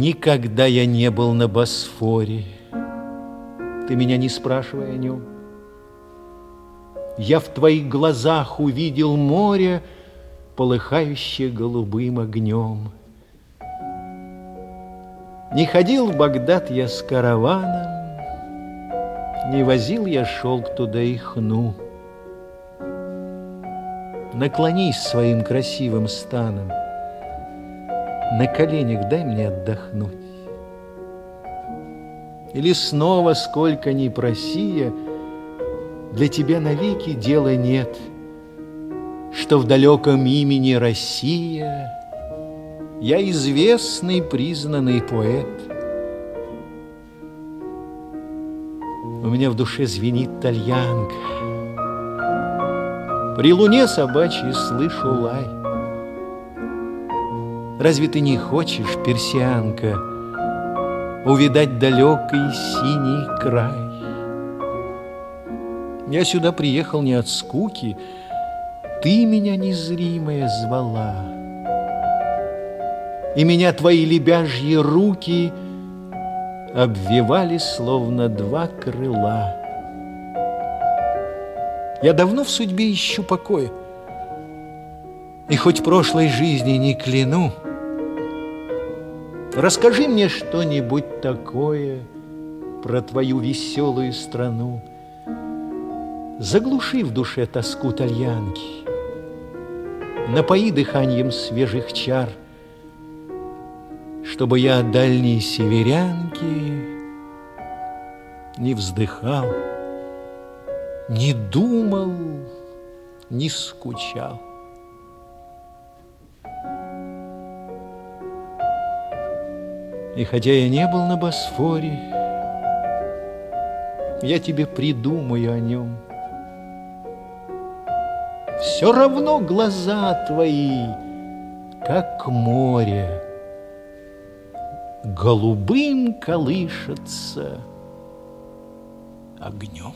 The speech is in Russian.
Никогда я не был на Босфоре, Ты меня не спрашивай о нем. Я в твоих глазах увидел море, Полыхающее голубым огнем. Не ходил в Багдад я с караваном, Не возил я шелк туда и хну. Наклонись своим красивым станом, на коленях дай мне отдохнуть. Или снова, сколько ни проси Для тебя навеки дела нет, Что в далеком имени Россия Я известный, признанный поэт. У меня в душе звенит тальянка, При луне собачьей слышу лай. Разве ты не хочешь, персианка, Увидать далекий синий край? Я сюда приехал не от скуки, Ты меня незримая звала, И меня твои лебяжьи руки Обвивали, словно два крыла. Я давно в судьбе ищу покоя, И хоть прошлой жизни не кляну, Расскажи мне что-нибудь такое Про твою веселую страну. Заглуши в душе тоску тальянки, Напои дыханием свежих чар, Чтобы я от дальней северянки Не вздыхал, не думал, не скучал. И хотя я не был на Босфоре, Я тебе придумаю о нем. Все равно глаза твои, как море, Голубым колышется огнем.